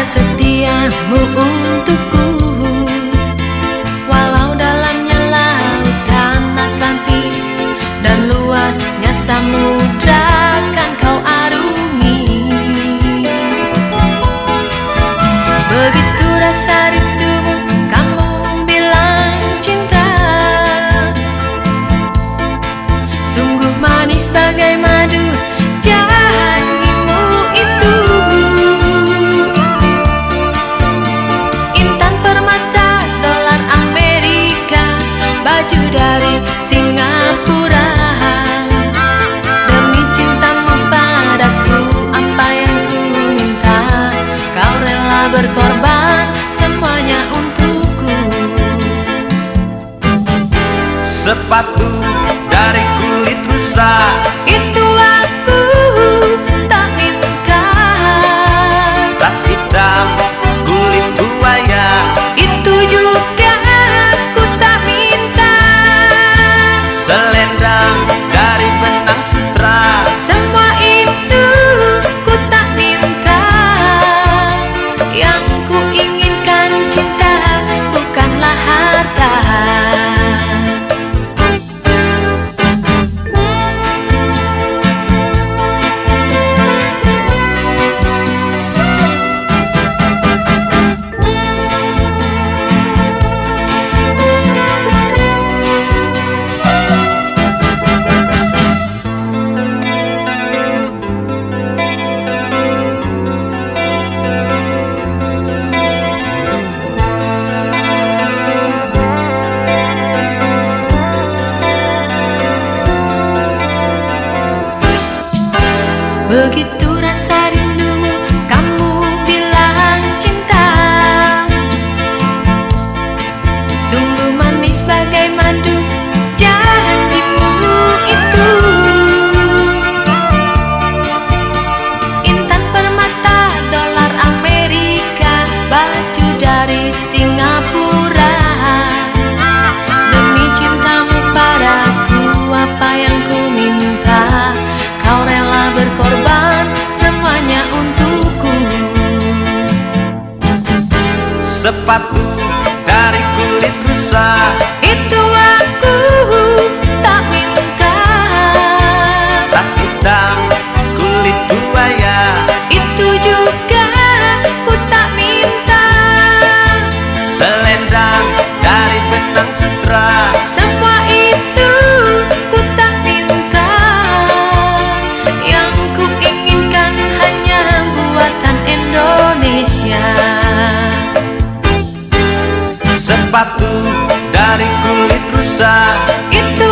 Setiamu untukku. Walau dalamnya lautan Atlantik dan luasnya samudra. berkorban. 여기 sepatu dari kulit rusa. Itu sepatu dari kulit rusa itu